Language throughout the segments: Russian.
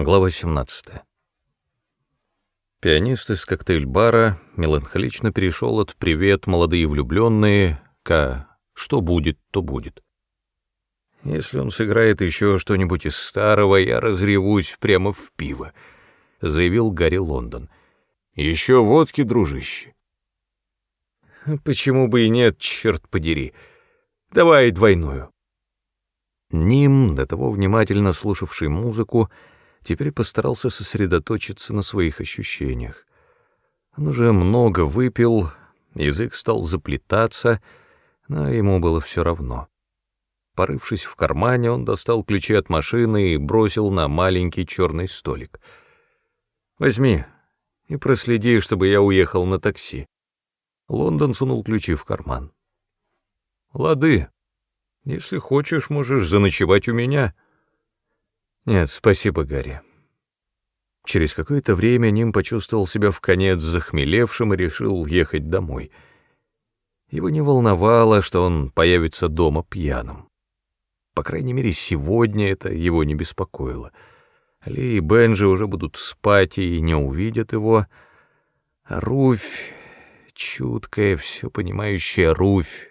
Глава 17. Пианист из коктейль-бара меланхолично перешел от «Привет, молодые влюбленные» к «Что будет, то будет». «Если он сыграет еще что-нибудь из старого, я разревусь прямо в пиво», — заявил Гарри Лондон. «Еще водки, дружище». «Почему бы и нет, черт подери. Давай двойную». Ним, до того внимательно слушавший музыку, — теперь постарался сосредоточиться на своих ощущениях. Он уже много выпил, язык стал заплетаться, но ему было все равно. Порывшись в кармане, он достал ключи от машины и бросил на маленький черный столик. «Возьми и проследи, чтобы я уехал на такси». Лондон сунул ключи в карман. «Лады. Если хочешь, можешь заночевать у меня». «Нет, спасибо, Гарри». Через какое-то время Ним почувствовал себя в конец захмелевшим и решил ехать домой. Его не волновало, что он появится дома пьяным. По крайней мере, сегодня это его не беспокоило. Ли и Бенджи уже будут спать и не увидят его. А Руфь, чуткая, все понимающая Руфь,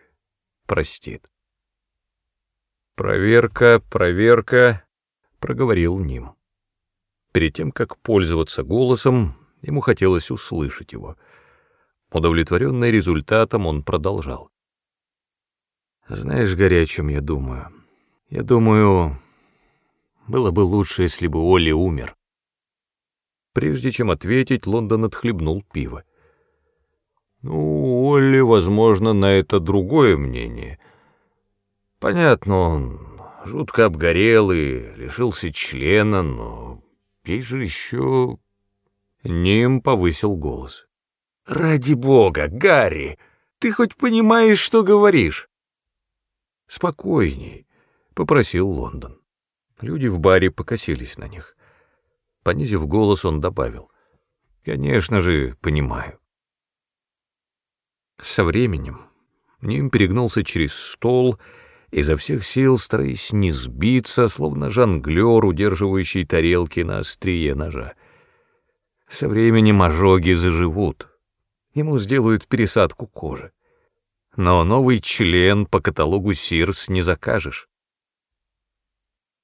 простит. Проверка, проверка. — проговорил Ним. Перед тем, как пользоваться голосом, ему хотелось услышать его. Удовлетворенный результатом, он продолжал. «Знаешь, Гарри, о чем я думаю? Я думаю, было бы лучше, если бы Олли умер». Прежде чем ответить, Лондон отхлебнул пиво. «Ну, Олли, возможно, на это другое мнение. Понятно, он жутко обгорел и лишился члена, но есть же еще...» Ним повысил голос. «Ради бога, Гарри, ты хоть понимаешь, что говоришь?» «Спокойней», — попросил Лондон. Люди в баре покосились на них. Понизив голос, он добавил. «Конечно же, понимаю». Со временем Ним перегнулся через стол и изо всех сил стараясь не сбиться, словно жонглер, удерживающий тарелки на острие ножа. Со временем ожоги заживут, ему сделают пересадку кожи. Но новый член по каталогу Сирс не закажешь.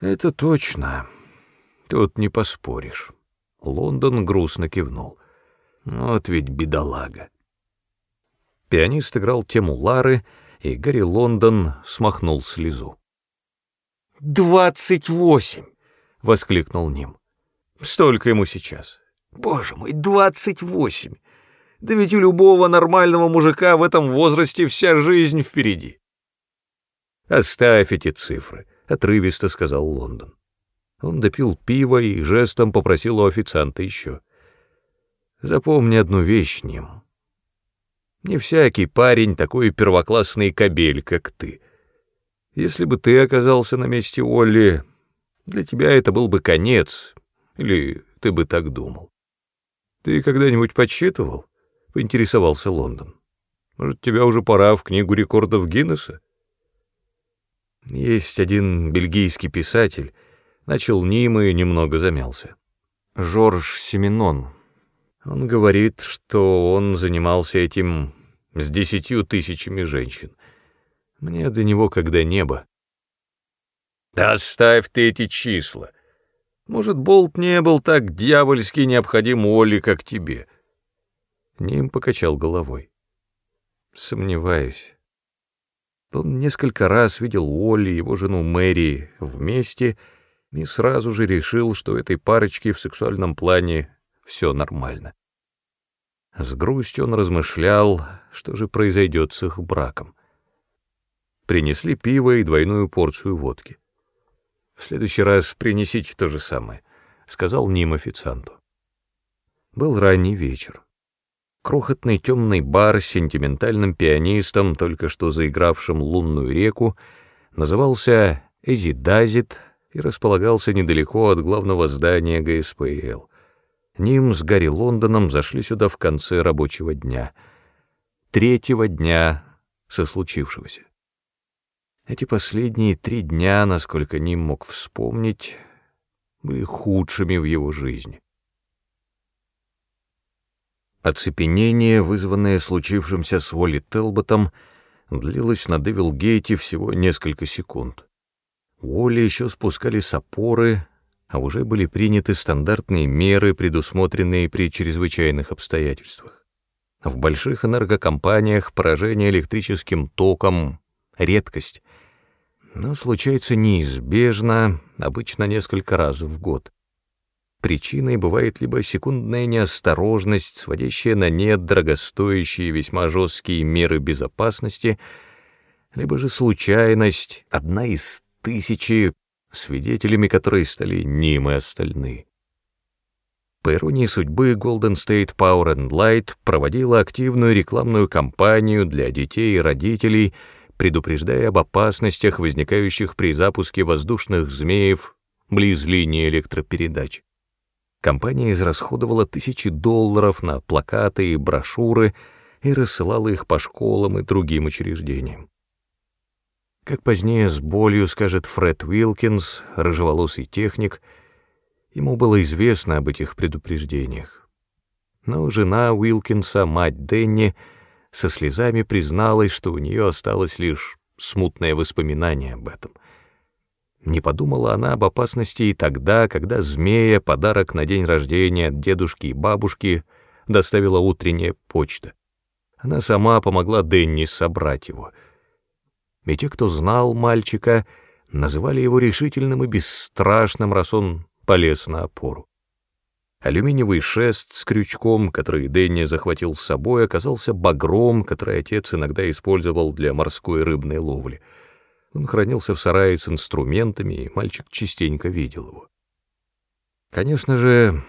Это точно, тут не поспоришь. Лондон грустно кивнул. Вот ведь бедолага. Пианист играл тему Лары, и Гарри Лондон смахнул слезу. «Двадцать восемь!» — воскликнул Ним. «Столько ему сейчас. Боже мой, двадцать восемь! Да ведь у любого нормального мужика в этом возрасте вся жизнь впереди!» «Оставь эти цифры», — отрывисто сказал Лондон. Он допил пиво и жестом попросил у официанта еще. «Запомни одну вещь, Ним. Не всякий парень такой первоклассный кобель, как ты. Если бы ты оказался на месте Олли, для тебя это был бы конец, или ты бы так думал. Ты когда-нибудь подсчитывал? Поинтересовался Лондон. Может, тебя уже пора в книгу рекордов Гиннесса? Есть один бельгийский писатель, начал Ним и немного замялся. Жорж Семенон, он говорит, что он занимался этим с десятью тысячами женщин. Мне до него когда небо. Да оставь ты эти числа. Может, Болт не был так дьявольски необходим Олли, как тебе. Ним покачал головой. Сомневаюсь. Он несколько раз видел Уолли и его жену Мэри вместе и сразу же решил, что этой парочке в сексуальном плане все нормально. С грустью он размышлял, что же произойдет с их браком. Принесли пиво и двойную порцию водки. «В следующий раз принесите то же самое», — сказал Ним официанту. Был ранний вечер. Крохотный темный бар с сентиментальным пианистом, только что заигравшим лунную реку, назывался «Эзидазит» и располагался недалеко от главного здания ГСПЛ. Ним с Гарри Лондоном зашли сюда в конце рабочего дня, третьего дня со случившегося. Эти последние три дня, насколько Ним мог вспомнить, были худшими в его жизни. Оцепенение, вызванное случившимся с Уолли Телботом, длилось на Девилгейте всего несколько секунд. Уолли еще спускали с опоры, а уже были приняты стандартные меры, предусмотренные при чрезвычайных обстоятельствах. В больших энергокомпаниях поражение электрическим током — редкость, но случается неизбежно, обычно несколько раз в год. Причиной бывает либо секундная неосторожность, сводящая на нет дорогостоящие весьма жесткие меры безопасности, либо же случайность, одна из тысячи, свидетелями которой стали Ним и остальные. По иронии судьбы, Golden State Power and Light проводила активную рекламную кампанию для детей и родителей, предупреждая об опасностях, возникающих при запуске воздушных змеев близ линии электропередач. Компания израсходовала тысячи долларов на плакаты и брошюры и рассылала их по школам и другим учреждениям. Как позднее с болью скажет Фред Уилкинс, рыжеволосый техник, ему было известно об этих предупреждениях. Но жена Уилкинса, мать Денни, со слезами призналась, что у нее осталось лишь смутное воспоминание об этом. Не подумала она об опасности и тогда, когда змея, подарок на день рождения от дедушки и бабушки, доставила утренняя почта. Она сама помогла Денни собрать его — и те, кто знал мальчика, называли его решительным и бесстрашным, раз он полез на опору. Алюминиевый шест с крючком, который Дэнни захватил с собой, оказался багром, который отец иногда использовал для морской рыбной ловли. Он хранился в сарае с инструментами, и мальчик частенько видел его. Конечно же,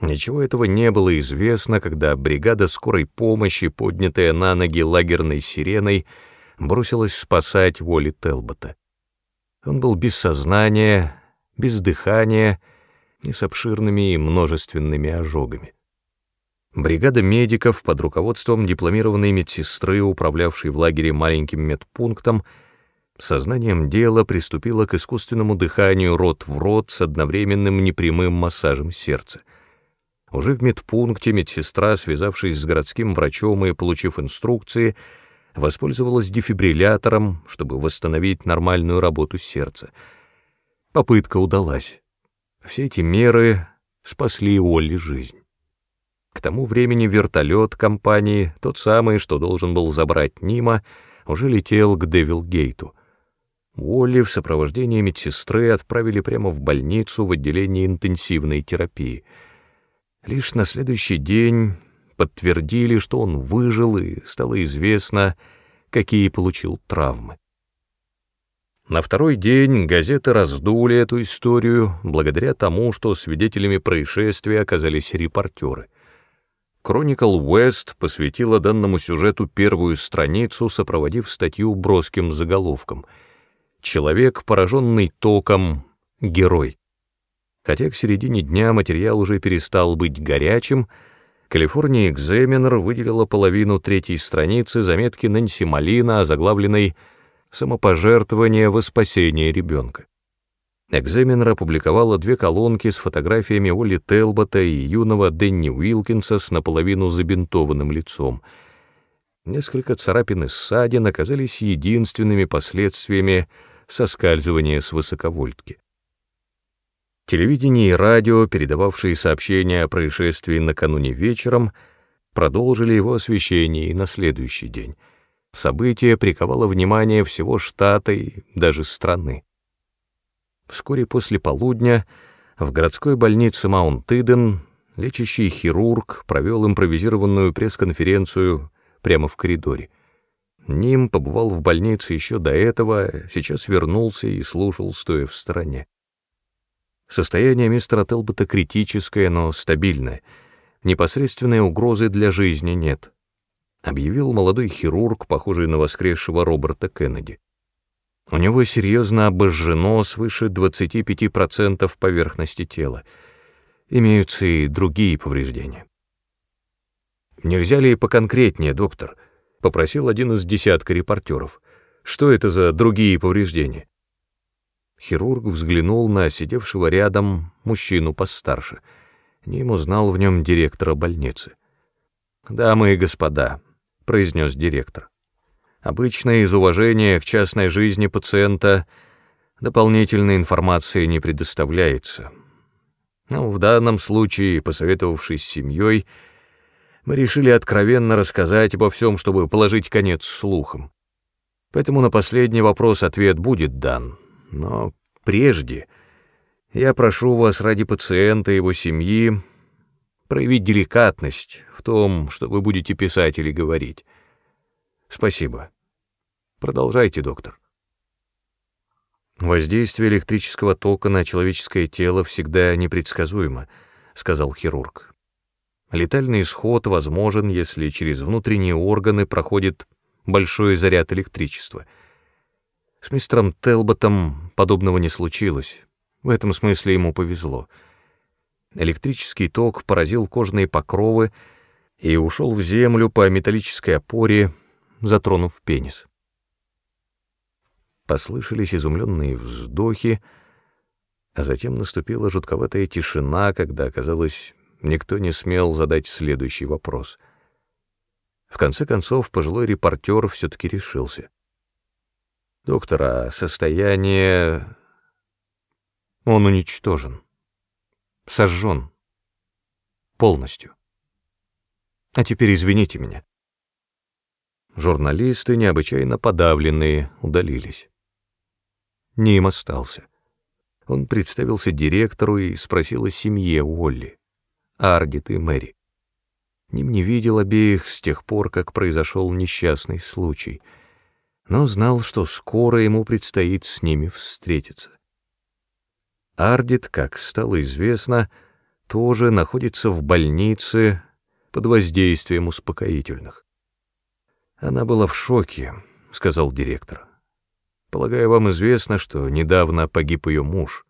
ничего этого не было известно, когда бригада скорой помощи, поднятая на ноги лагерной сиреной, бросилась спасать Уолли Телбота. Он был без сознания, без дыхания и с обширными и множественными ожогами. Бригада медиков под руководством дипломированной медсестры, управлявшей в лагере маленьким медпунктом, сознанием дела приступила к искусственному дыханию рот в рот с одновременным непрямым массажем сердца. Уже в медпункте медсестра, связавшись с городским врачом и получив инструкции, воспользовалась дефибриллятором, чтобы восстановить нормальную работу сердца. Попытка удалась. Все эти меры спасли Олли жизнь. К тому времени вертолет компании, тот самый, что должен был забрать Нима, уже летел к Девилгейту. Уолли в сопровождении медсестры отправили прямо в больницу в отделение интенсивной терапии. Лишь на следующий день подтвердили, что он выжил, и стало известно, какие получил травмы. На второй день газеты раздули эту историю благодаря тому, что свидетелями происшествия оказались репортеры. Chronicle West посвятила данному сюжету первую страницу, сопроводив статью броским заголовком «Человек, пораженный током, герой». Хотя к середине дня материал уже перестал быть горячим, Калифорния Экзаменер выделила половину третьей страницы заметки Нэнси Малина, озаглавленной «Самопожертвование во спасение ребенка». Экзаменер опубликовала две колонки с фотографиями Олли Телбота и юного Дэнни Уилкинса с наполовину забинтованным лицом. Несколько царапин и ссадин оказались единственными последствиями соскальзывания с высоковольтки. Телевидение и радио, передававшие сообщения о происшествии накануне вечером, продолжили его освещение и на следующий день. Событие приковало внимание всего штата и даже страны. Вскоре после полудня в городской больнице Маунт-Иден лечащий хирург провел импровизированную пресс-конференцию прямо в коридоре. Ним побывал в больнице еще до этого, сейчас вернулся и слушал, стоя в стороне. Состояние мистера Телбота критическое, но стабильное. Непосредственной угрозы для жизни нет. Объявил молодой хирург, похожий на воскресшего Роберта Кеннеди. У него серьезно обожжено свыше 25% поверхности тела. Имеются и другие повреждения. «Нельзя ли поконкретнее, доктор?» — попросил один из десятка репортеров. «Что это за другие повреждения?» Хирург взглянул на сидевшего рядом мужчину постарше. Ним узнал в нем директора больницы. «Дамы и господа», — произнес директор, — «обычно из уважения к частной жизни пациента дополнительной информации не предоставляется. Но в данном случае, посоветовавшись с семьей, мы решили откровенно рассказать обо всем, чтобы положить конец слухам. Поэтому на последний вопрос ответ будет дан. Но прежде я прошу вас ради пациента и его семьи проявить деликатность в том, что вы будете писать или говорить. Спасибо. Продолжайте, доктор. Воздействие электрического тока на человеческое тело всегда непредсказуемо, сказал хирург. Летальный исход возможен, если через внутренние органы проходит большой заряд электричества. С мистером Телботом подобного не случилось. В этом смысле ему повезло. Электрический ток поразил кожные покровы и ушел в землю по металлической опоре, затронув пенис. Послышались изумленные вздохи, а затем наступила жутковатая тишина, когда, казалось, никто не смел задать следующий вопрос. В конце концов, пожилой репортер все-таки решился. «Доктор, а состояние...» «Он уничтожен. Сожжен. Полностью. А теперь извините меня». Журналисты, необычайно подавленные, удалились. Ним остался. Он представился директору и спросил о семье Уолли, Ардит и Мэри. Ним не видел обеих с тех пор, как произошел несчастный случай, но знал, что скоро ему предстоит с ними встретиться. Ардит, как стало известно, тоже находится в больнице под воздействием успокоительных. Она была в шоке, — сказал директор. Полагаю, вам известно, что недавно погиб ее муж.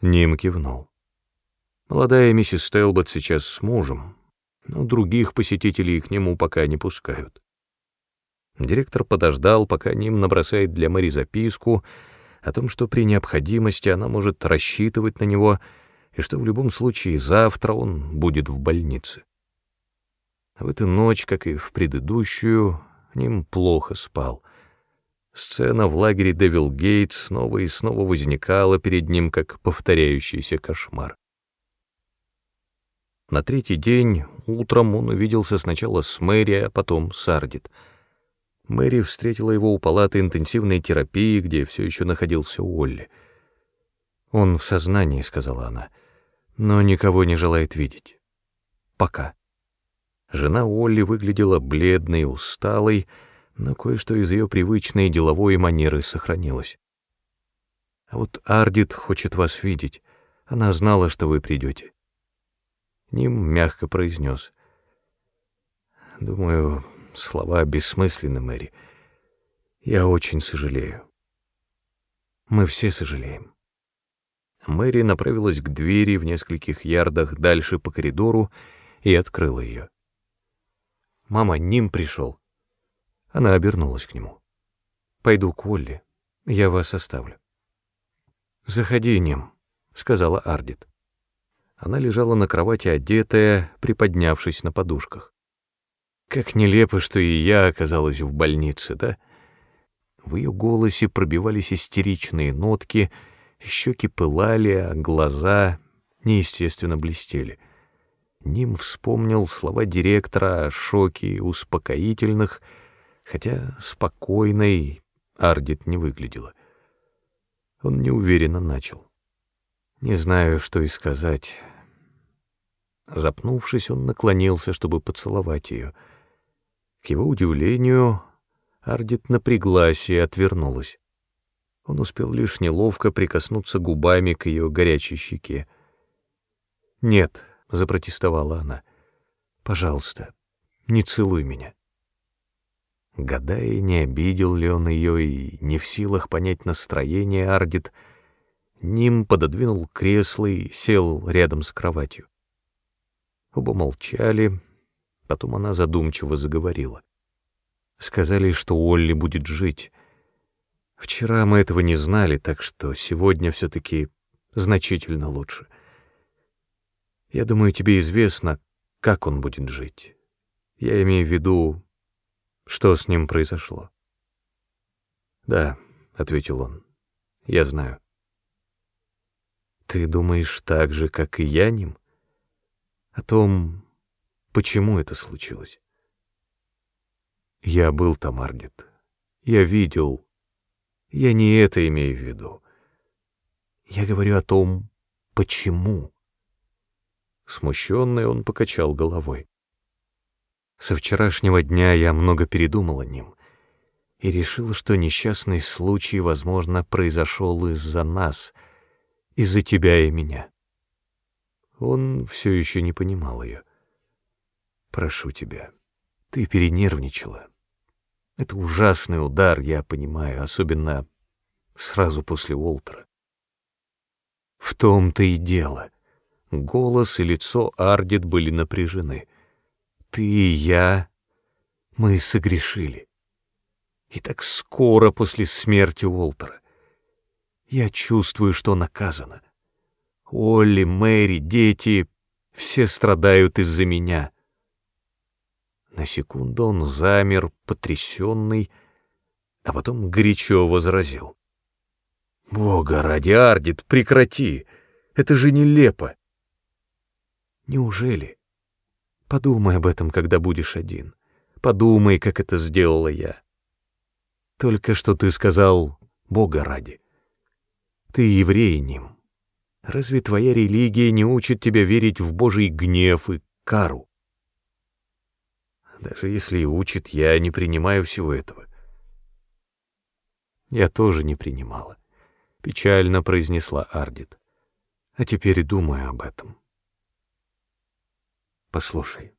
Ним кивнул. Молодая миссис Телбот сейчас с мужем, но других посетителей к нему пока не пускают. Директор подождал, пока Ним набросает для Мэри записку о том, что при необходимости она может рассчитывать на него и что в любом случае завтра он будет в больнице. В эту ночь, как и в предыдущую, Ним плохо спал — Сцена в лагере Девил Гейтс снова и снова возникала перед ним, как повторяющийся кошмар. На третий день утром он увиделся сначала с Мэри, а потом с Ардит. Мэри встретила его у палаты интенсивной терапии, где все еще находился Уолли. «Он в сознании», — сказала она, — «но никого не желает видеть. Пока». Жена Уолли выглядела бледной, усталой, но кое-что из ее привычной деловой манеры сохранилось. А вот Ардит хочет вас видеть. Она знала, что вы придете. Ним мягко произнес. Думаю, слова бессмысленны, Мэри. Я очень сожалею. Мы все сожалеем. Мэри направилась к двери в нескольких ярдах дальше по коридору и открыла ее. «Мама, Ним пришел», она обернулась к нему. «Пойду к Олли. Я вас оставлю». «Заходи, Нем», — сказала Ардит. Она лежала на кровати одетая, приподнявшись на подушках. Как нелепо, что и я оказалась в больнице, да? В ее голосе пробивались истеричные нотки, щеки пылали, а глаза неестественно блестели. Ним вспомнил слова директора о шоке успокоительных — хотя спокойной Ардит не выглядела. Он неуверенно начал. Не знаю, что и сказать. Запнувшись, он наклонился, чтобы поцеловать ее. К его удивлению, Ардит напряглась и отвернулась. Он успел лишь неловко прикоснуться губами к ее горячей щеке. «Нет», — запротестовала она, — «пожалуйста, не целуй меня» гадая, не обидел ли он ее и не в силах понять настроение Ардит, Ним пододвинул кресло и сел рядом с кроватью. Оба молчали, потом она задумчиво заговорила. Сказали, что Олли будет жить. Вчера мы этого не знали, так что сегодня все-таки значительно лучше. Я думаю, тебе известно, как он будет жить. Я имею в виду, что с ним произошло. «Да», — ответил он, — «я знаю». «Ты думаешь так же, как и я ним? О том, почему это случилось?» «Я был там, Арнет. Я видел. Я не это имею в виду. Я говорю о том, почему». Смущенный он покачал головой. Со вчерашнего дня я много передумал о ним и решил, что несчастный случай, возможно, произошел из-за нас, из-за тебя и меня. Он все еще не понимал ее. «Прошу тебя, ты перенервничала. Это ужасный удар, я понимаю, особенно сразу после Уолтера. В том-то и дело. Голос и лицо Ардит были напряжены. Ты и я, мы согрешили. И так скоро после смерти Уолтера. Я чувствую, что наказано. Олли, Мэри, дети — все страдают из-за меня. На секунду он замер, потрясенный, а потом горячо возразил. «Бога ради, Ардит, прекрати! Это же нелепо!» Неужели? Подумай об этом, когда будешь один. Подумай, как это сделала я. Только что ты сказал «Бога ради». Ты еврей ним. Разве твоя религия не учит тебя верить в Божий гнев и кару? Даже если и учит, я не принимаю всего этого. Я тоже не принимала. Печально произнесла Ардит. А теперь думаю об этом. Послушай.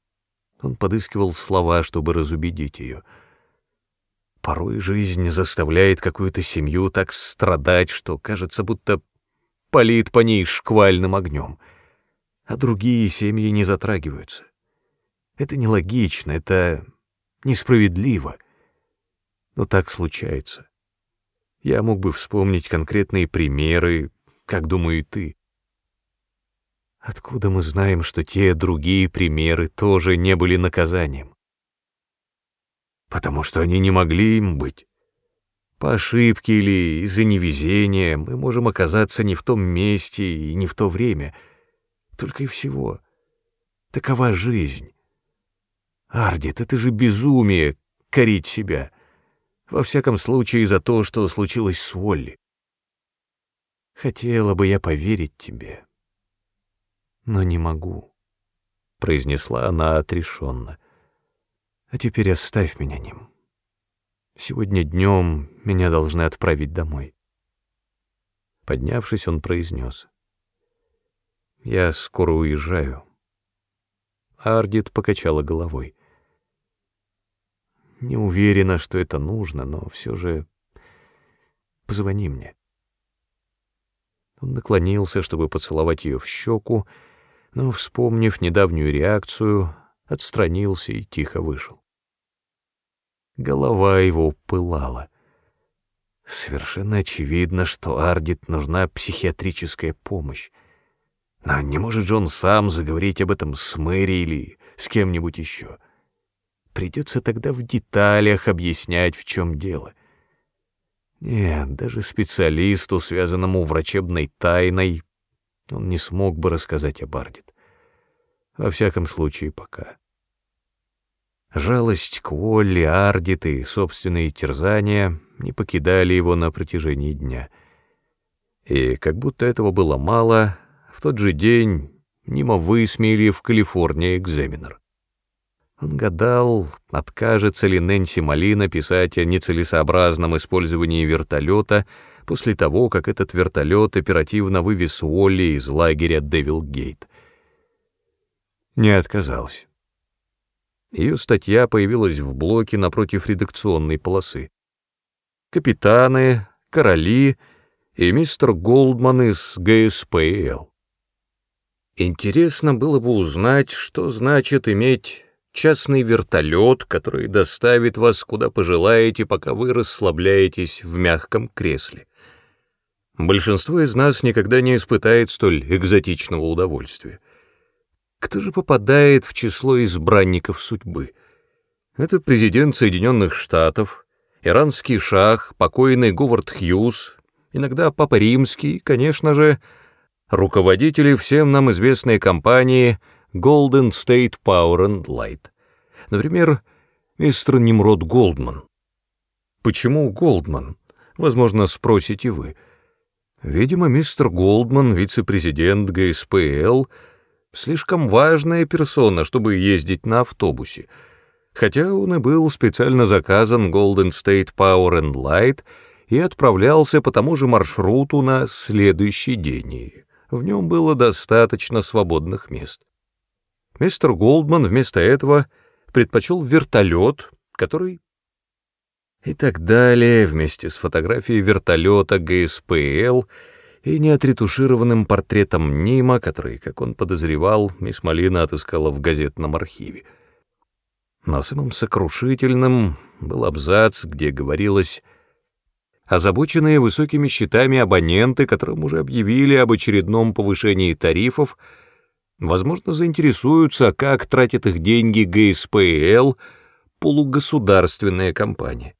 Он подыскивал слова, чтобы разубедить ее. Порой жизнь заставляет какую-то семью так страдать, что кажется, будто палит по ней шквальным огнем, а другие семьи не затрагиваются. Это нелогично, это несправедливо. Но так случается. Я мог бы вспомнить конкретные примеры, как думаю ты. Откуда мы знаем, что те другие примеры тоже не были наказанием? Потому что они не могли им быть. По ошибке или из-за невезения мы можем оказаться не в том месте и не в то время. Только и всего. Такова жизнь. Ардит, это же безумие — корить себя. Во всяком случае, за то, что случилось с Уолли. Хотела бы я поверить тебе, но не могу», — произнесла она отрешенно. «А теперь оставь меня ним. Сегодня днем меня должны отправить домой». Поднявшись, он произнес. «Я скоро уезжаю». Ардит покачала головой. «Не уверена, что это нужно, но все же позвони мне». Он наклонился, чтобы поцеловать ее в щеку, но, вспомнив недавнюю реакцию, отстранился и тихо вышел. Голова его пылала. Совершенно очевидно, что Ардит нужна психиатрическая помощь. Но не может же он сам заговорить об этом с Мэри или с кем-нибудь еще. Придется тогда в деталях объяснять, в чем дело. Нет, даже специалисту, связанному врачебной тайной, он не смог бы рассказать о Бардит. Во всяком случае, пока. Жалость к Уолли, Ардит и собственные терзания не покидали его на протяжении дня. И как будто этого было мало, в тот же день Нима высмеяли в Калифорнии экзаменер. Он гадал, откажется ли Нэнси Малина писать о нецелесообразном использовании вертолета после того, как этот вертолет оперативно вывез Уолли из лагеря Девилгейт. Не отказался. Ее статья появилась в блоке напротив редакционной полосы. Капитаны, короли и мистер Голдман из ГСПЛ. Интересно было бы узнать, что значит иметь частный вертолет, который доставит вас куда пожелаете, пока вы расслабляетесь в мягком кресле. Большинство из нас никогда не испытает столь экзотичного удовольствия. Кто же попадает в число избранников судьбы? Это президент Соединенных Штатов, иранский шах, покойный Говард Хьюз, иногда Папа Римский, конечно же, руководители всем нам известной компании Golden State Power and Light. Например, мистер Немрод Голдман. Почему Голдман? Возможно, спросите вы. Видимо, мистер Голдман, вице-президент ГСПЛ, слишком важная персона, чтобы ездить на автобусе, хотя он и был специально заказан Golden State Power and Light и отправлялся по тому же маршруту на следующий день, в нем было достаточно свободных мест. Мистер Голдман вместо этого предпочел вертолет, который... И так далее, вместе с фотографией вертолета ГСПЛ и неотретушированным портретом Нима, который, как он подозревал, мисс Малина отыскала в газетном архиве. Но самым сокрушительным был абзац, где говорилось озабоченные высокими счетами абоненты, которым уже объявили об очередном повышении тарифов, возможно, заинтересуются, как тратит их деньги ГСПЛ, полугосударственная компания.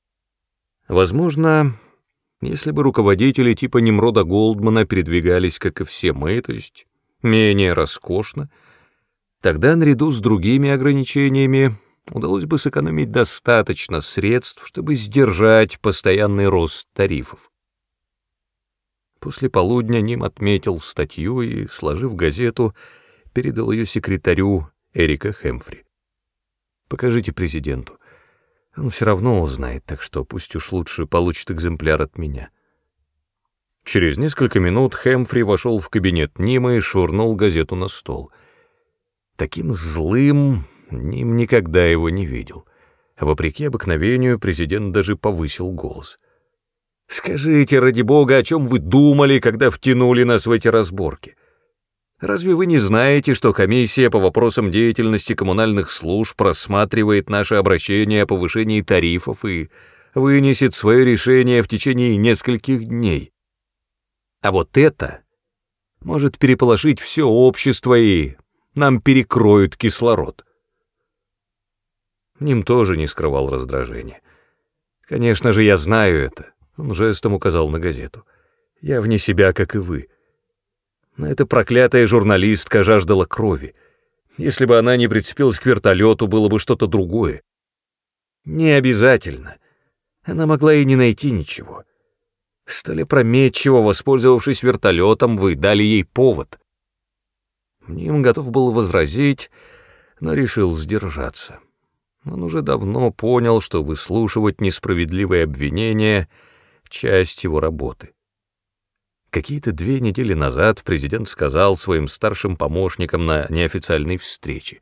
Возможно, если бы руководители типа Немрода Голдмана передвигались, как и все мы, то есть менее роскошно, тогда наряду с другими ограничениями удалось бы сэкономить достаточно средств, чтобы сдержать постоянный рост тарифов. После полудня Ним отметил статью и, сложив газету, передал ее секретарю Эрика Хэмфри. «Покажите президенту. Он все равно узнает, так что пусть уж лучше получит экземпляр от меня». Через несколько минут Хэмфри вошел в кабинет Нима и швырнул газету на стол. Таким злым Ним никогда его не видел. Вопреки обыкновению, президент даже повысил голос. «Скажите, ради бога, о чем вы думали, когда втянули нас в эти разборки? Разве вы не знаете, что комиссия по вопросам деятельности коммунальных служб просматривает наше обращение о повышении тарифов и вынесет свое решение в течение нескольких дней? А вот это может переполошить все общество и нам перекроют кислород». Ним тоже не скрывал раздражения. «Конечно же, я знаю это», — он жестом указал на газету. «Я вне себя, как и вы. Но эта проклятая журналистка жаждала крови. Если бы она не прицепилась к вертолету, было бы что-то другое. Не обязательно. Она могла и не найти ничего. Столь опрометчиво, воспользовавшись вертолетом, вы дали ей повод». Ним готов был возразить, но решил сдержаться. Он уже давно понял, что выслушивать несправедливые обвинения — часть его работы. Какие-то две недели назад президент сказал своим старшим помощникам на неофициальной встрече,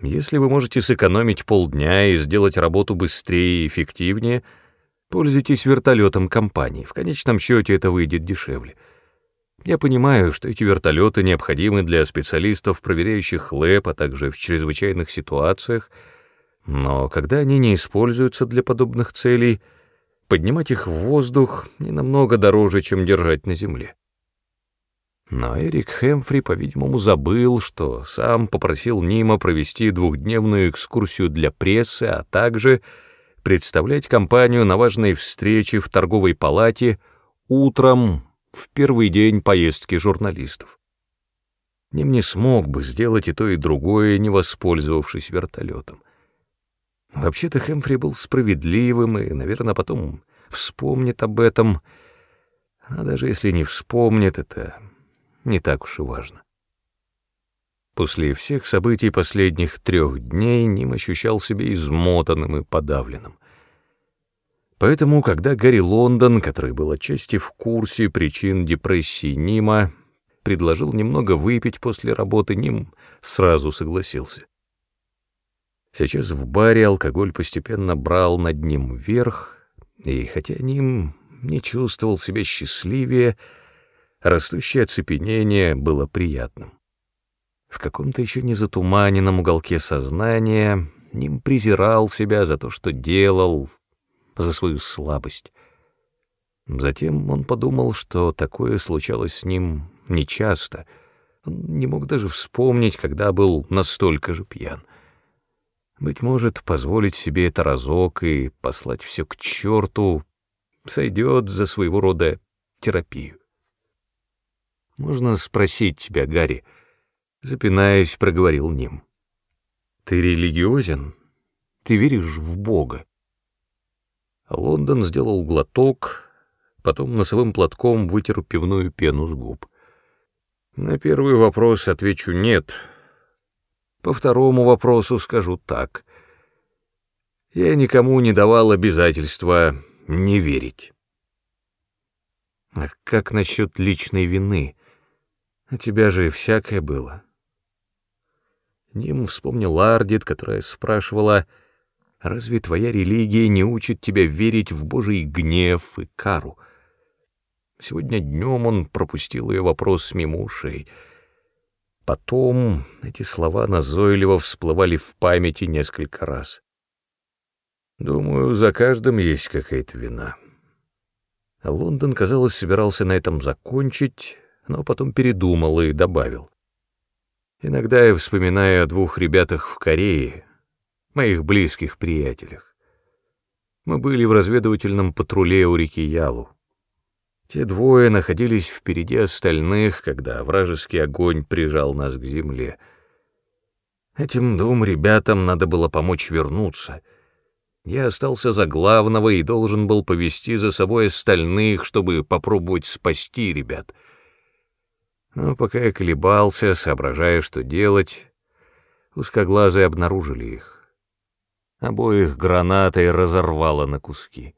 «Если вы можете сэкономить полдня и сделать работу быстрее и эффективнее, пользуйтесь вертолетом компании, в конечном счете это выйдет дешевле». Я понимаю, что эти вертолеты необходимы для специалистов, проверяющих ЛЭП, а также в чрезвычайных ситуациях — но когда они не используются для подобных целей, поднимать их в воздух не намного дороже, чем держать на земле. Но Эрик Хэмфри, по-видимому, забыл, что сам попросил Нима провести двухдневную экскурсию для прессы, а также представлять компанию на важной встрече в торговой палате утром в первый день поездки журналистов. Ним не смог бы сделать и то, и другое, не воспользовавшись вертолетом. Вообще-то Хэмфри был справедливым и, наверное, потом вспомнит об этом. А даже если не вспомнит, это не так уж и важно. После всех событий последних трех дней Ним ощущал себя измотанным и подавленным. Поэтому, когда Гарри Лондон, который был отчасти в курсе причин депрессии Нима, предложил немного выпить после работы, Ним сразу согласился. Сейчас в баре алкоголь постепенно брал над ним вверх, и хотя Ним не чувствовал себя счастливее, растущее оцепенение было приятным. В каком-то еще не затуманенном уголке сознания Ним презирал себя за то, что делал, за свою слабость. Затем он подумал, что такое случалось с ним нечасто. Он не мог даже вспомнить, когда был настолько же пьян. Быть может, позволить себе это разок и послать все к черту сойдет за своего рода терапию. «Можно спросить тебя, Гарри?» Запинаясь, проговорил Ним. «Ты религиозен? Ты веришь в Бога?» Лондон сделал глоток, потом носовым платком вытер пивную пену с губ. На первый вопрос отвечу «нет». По второму вопросу скажу так. Я никому не давал обязательства не верить. А как насчет личной вины? У тебя же всякое было. Ним вспомнил Ардит, которая спрашивала, «Разве твоя религия не учит тебя верить в Божий гнев и кару?» Сегодня днем он пропустил ее вопрос мимо ушей. Потом эти слова назойливо всплывали в памяти несколько раз. Думаю, за каждым есть какая-то вина. Лондон, казалось, собирался на этом закончить, но потом передумал и добавил. Иногда я вспоминаю о двух ребятах в Корее, моих близких приятелях. Мы были в разведывательном патруле у реки Ялу. Те двое находились впереди остальных, когда вражеский огонь прижал нас к земле. Этим двум ребятам надо было помочь вернуться. Я остался за главного и должен был повести за собой остальных, чтобы попробовать спасти ребят. Но пока я колебался, соображая, что делать, узкоглазые обнаружили их. Обоих гранатой разорвало на куски.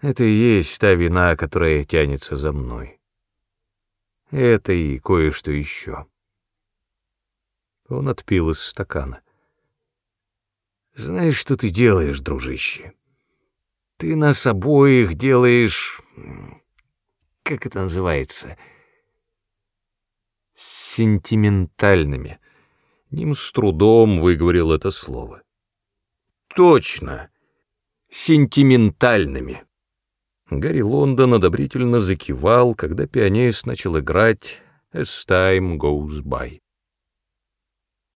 Это и есть та вина, которая тянется за мной. Это и кое-что еще. Он отпил из стакана. Знаешь, что ты делаешь, дружище? Ты нас обоих делаешь... Как это называется? Сентиментальными. Ним с трудом выговорил это слово. Точно, сентиментальными. Гарри Лондон одобрительно закивал, когда пианист начал играть «As Time Goes By».